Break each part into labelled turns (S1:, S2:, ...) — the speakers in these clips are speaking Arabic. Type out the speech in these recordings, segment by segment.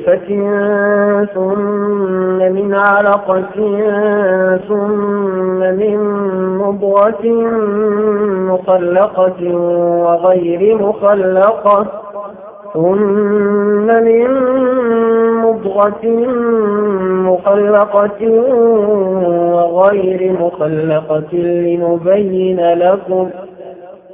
S1: نطفة ثم من علقة ثم من مضغة مخلقة وغير مخلقة ثم من مضغة مخلقة وغير مخلقة لنبين لكم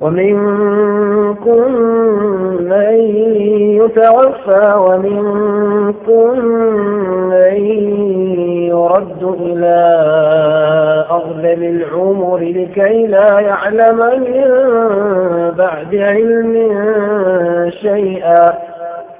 S1: ومنكم من يتوفى ومنكم من يرد إلى أغلب العمر لكي لا يعلم من بعد علم شيئا.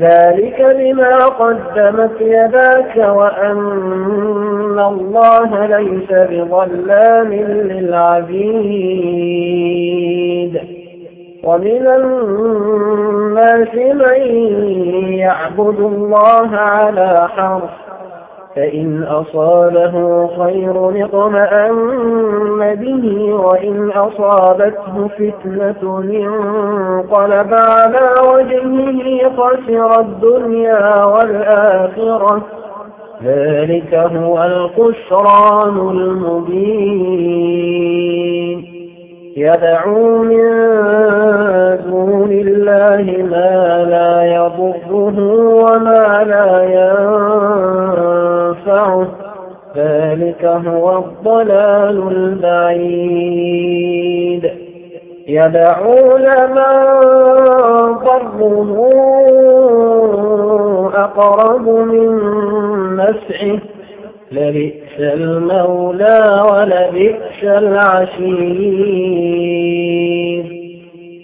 S1: ذلك بما قدمت يداك وأن الله ليس بظلام للعبيد. ومن الناس من يعبد الله على حرف فإن أصابه خير اطمأن به وإن أصابته فتنة انقلب على وجهه خسر الدنيا والآخرة. ذلك هو الخسران المبين. يدعو من دون الله ما لا يضره وما لا ينفعه ينفعه ذلك هو الضلال البعيد. يدعو لمن ضره أقرب من نفعه لبئس المولى ولبئس العشير.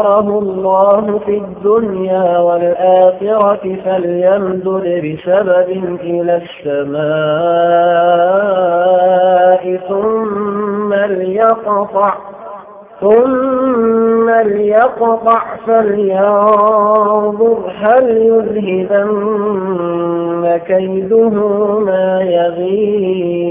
S1: ينصره الله في الدنيا والآخرة فليمدد بسبب إلى السماء ثم ليقطع ثم ليقطع فلينظر هل يذهبن كيده ما يغيب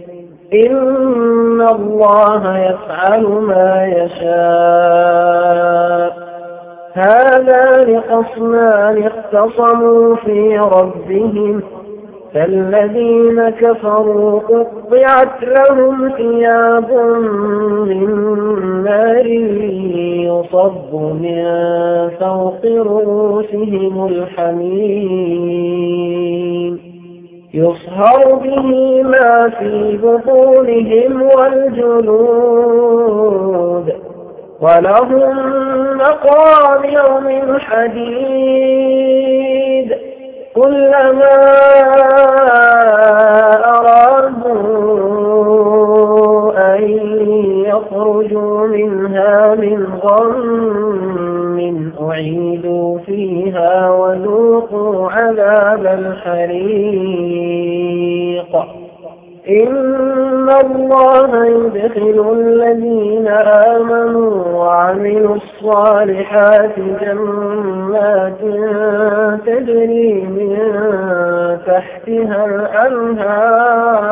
S1: إن الله يفعل ما يشاء. هذا لخصمان اختصموا في ربهم. فالذين كفروا قطعت لهم ثياب من نار يصب من فوق رؤوسهم الحميم. يصهر به ما في بطونهم والجلود ولهم مقامع من حديد كلما أرادوا أن يخرجوا منها من غم أعيدوا فيها وذوقوا عذاب الحريق إن الله يدخل الذين آمنوا وعملوا الصالحات جنات تجري من تحتها الأنهار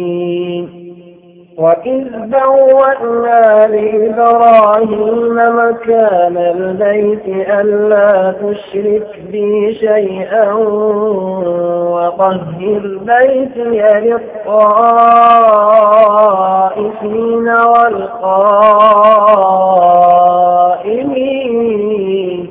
S1: وإذ بوأنا لإبراهيم مكان البيت ألا تشرك بي شيئا وطهر بيتي للطائفين والقائمين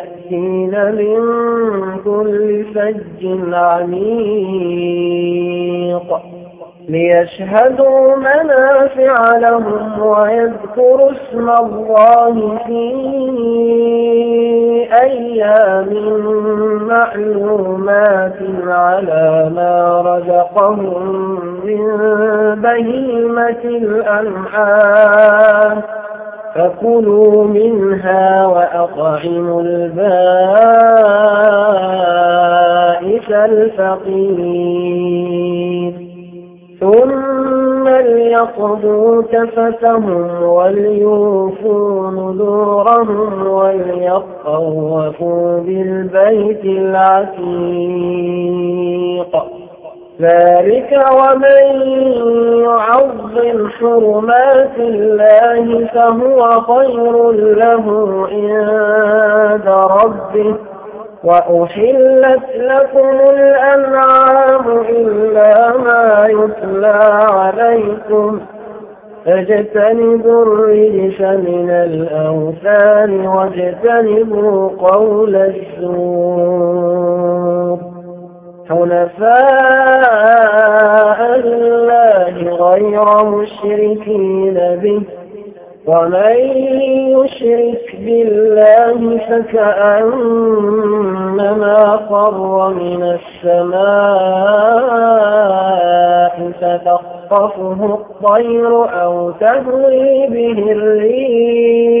S1: يأتين من كل فج عميق. ليشهدوا منافع لهم ويذكروا اسم الله في أيام معلومات على ما رزقهم من بهيمة الأنعام. فكلوا منها وأطعموا البائس الفقير. ثم ليقضوا تفتهم وليوفوا نذورهم وليطوفوا بالبيت العتيق. ذلك ومن يعظم حرمات الله فهو خير له عند ربه. وأحلت لكم الأنعام إلا ما يتلى عليكم. فاجتنبوا الرجس من الأوثان واجتنبوا قول الزور. حنفاء لله غير مشركين به. ومن يشرك بالله فكأنما خر من السماء فتخطفه الطير أو تهوي به الريح.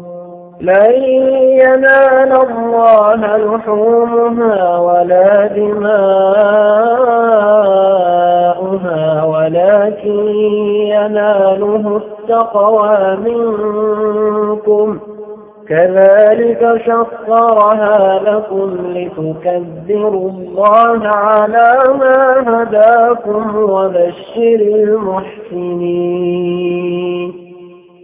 S1: لن ينال الله لحومها ولا دماؤها ولكن يناله التقوى منكم. كذلك شخرها لكم لتكذروا الله على ما هداكم وبشر المحسنين.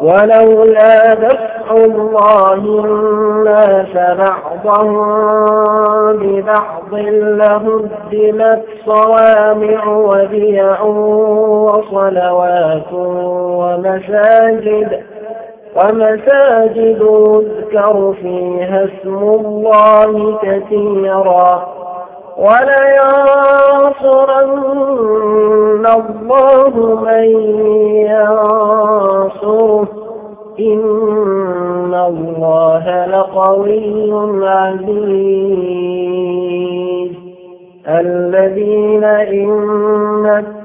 S1: ولولا دفع الله الناس بعضهم ببعض لهدمت صوامع وبيع وصلوات ومساجد ومساجد يذكر فيها اسم الله كثيرا. ولينصرن الله من ينصره. إن الله لقوي عزيز. الذين إن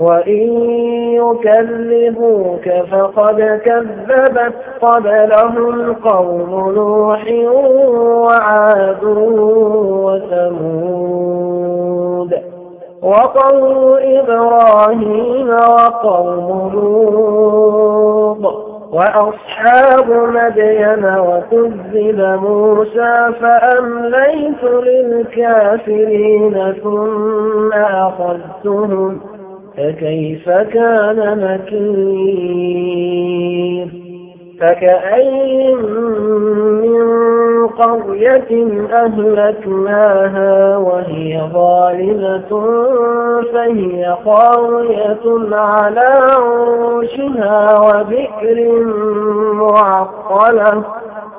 S1: وإن يكذبوك فقد كذبت قبلهم قوم نوح وعاد وثمود وقوم إبراهيم وقوم لوط وأصحاب مدين وكذب موسى فأمليت للكافرين ثم أخذتهم فكيف كان نكير فكأي من قرية أهلكناها وهي ظالمة فهي خاوية على عروشها وبئر معطلة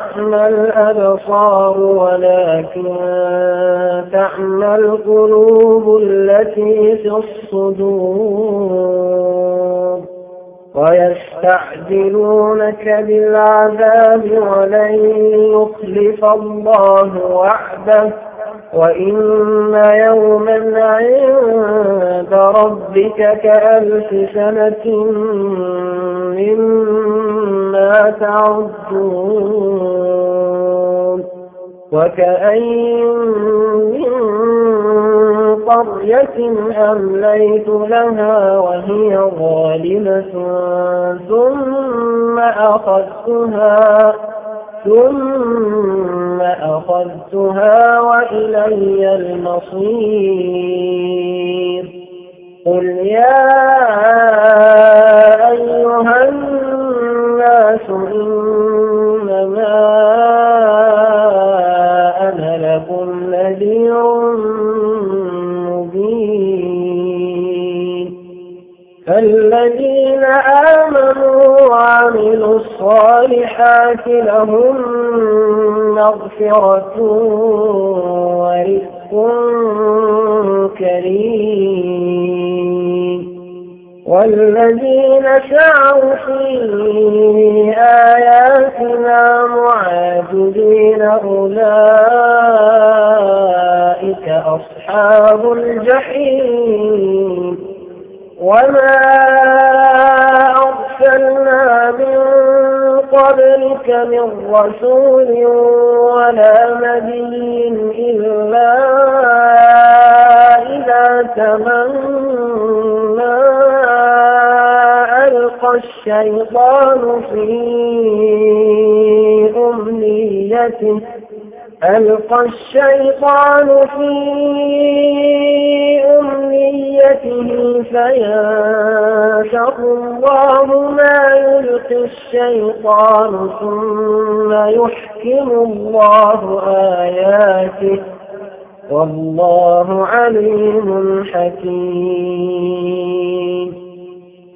S1: لا تحمى الأبصار ولكن تحمى القلوب التي في الصدور. ويستعجلونك بالعذاب ولن يخلف الله وعده. وإن يوما عند ربك كألف سنة مما تعدون وكأي من قرية أمليت لها وهي ظالمة ثم أخذتها ثم أخذتها وإلي المصير. قل يا أيها الناس إنما أنا لكم نذير مبين. الذين آمنوا وعملوا الصالحات لهم مغفرة ورزق كريم. والذين سعوا في آياتنا معاجدين أولئك أصحاب الجحيم. وما قبلك من رسول ولا نبي إلا إذا تمنى ألقى الشيطان في أمنيته. ألقى الشيطان في أمنيته فينشر الله ما يلقي الشيطان ثم يحكم الله آياته. والله عليم حكيم.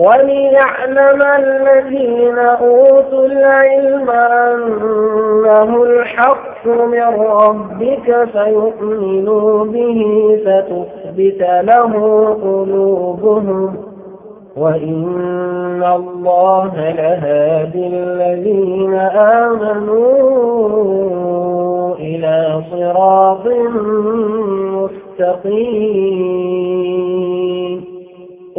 S1: وليعلم الذين أوتوا العلم أنه الحق من ربك فيؤمنوا به فتثبت له قلوبهم. وإن الله لهادي الذين آمنوا إلى صراط مستقيم.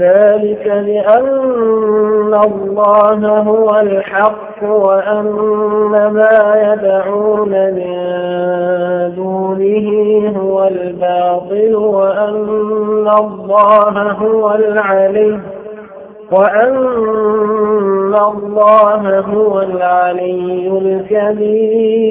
S1: ذلك بأن الله هو الحق وأن ما يدعون من دونه هو الباطل وأن الله هو العلي وأن الله هو العلي الكبير.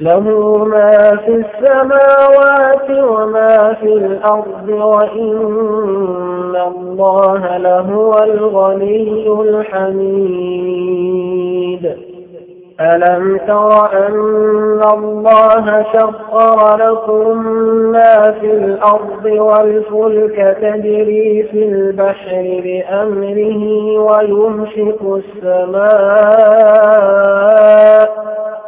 S1: له ما في السماوات وما في الأرض وإن الله لهو الغني الحميد. ألم تر أن الله شقر لكم ما في الأرض والفلك تجري في البحر بأمره ويمسك السماء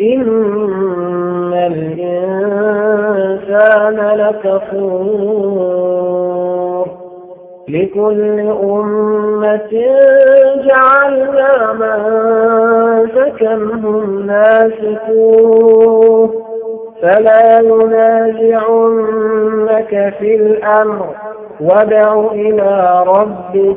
S1: إن الإنسان لكفور لكل أمة جعلنا من سكنهم ناسكوه فلا ينازعنك في الأمر ودع إلى ربك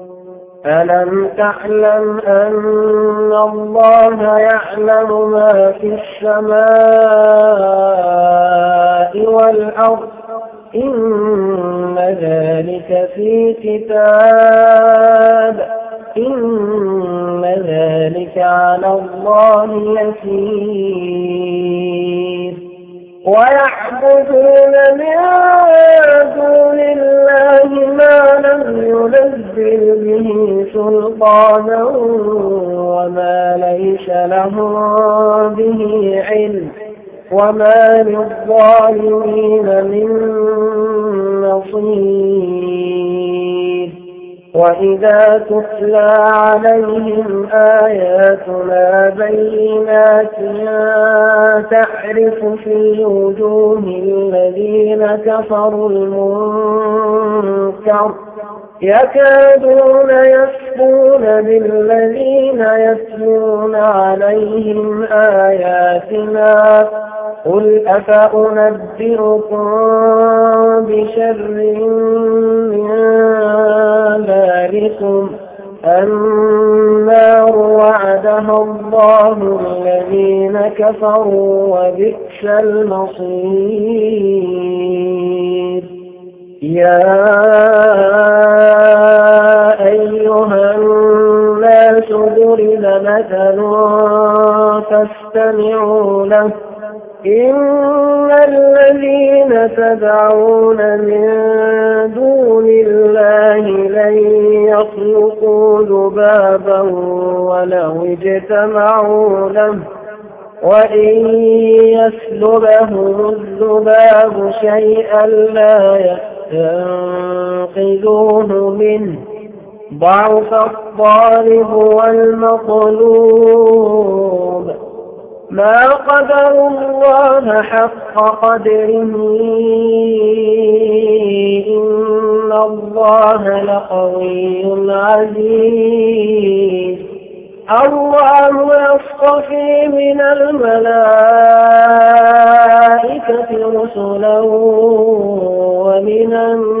S1: ألم تعلم أن الله يعلم ما في السماء والأرض إن ذلك في كتاب إن ذلك على الله يسير ويعبدون من ينزل به سلطانا وما ليس لهم به علم وما للظالمين من نصير. وإذا تتلى عليهم آياتنا بينات تعرف في وجوه الذين كفروا المنكر يكادون يسقون بالذين يتلون عليهم آياتنا. قل أفأنبئكم بشر من ذلكم؟ النار وعدها الله الذين كفروا وبئس المصير. يا مثل فاستمعوا له. إن الذين تدعون من دون الله لن يخلقوا ذبابا ولو اجتمعوا له. وإن يسلبهم الذباب شيئا لا يستنقذوه منه. ضعف الطالب والمطلوب. ما قدر الله حق قدره إن الله لقوي عزيز. الله يصطفي من الملائكة رسلا ومن الناس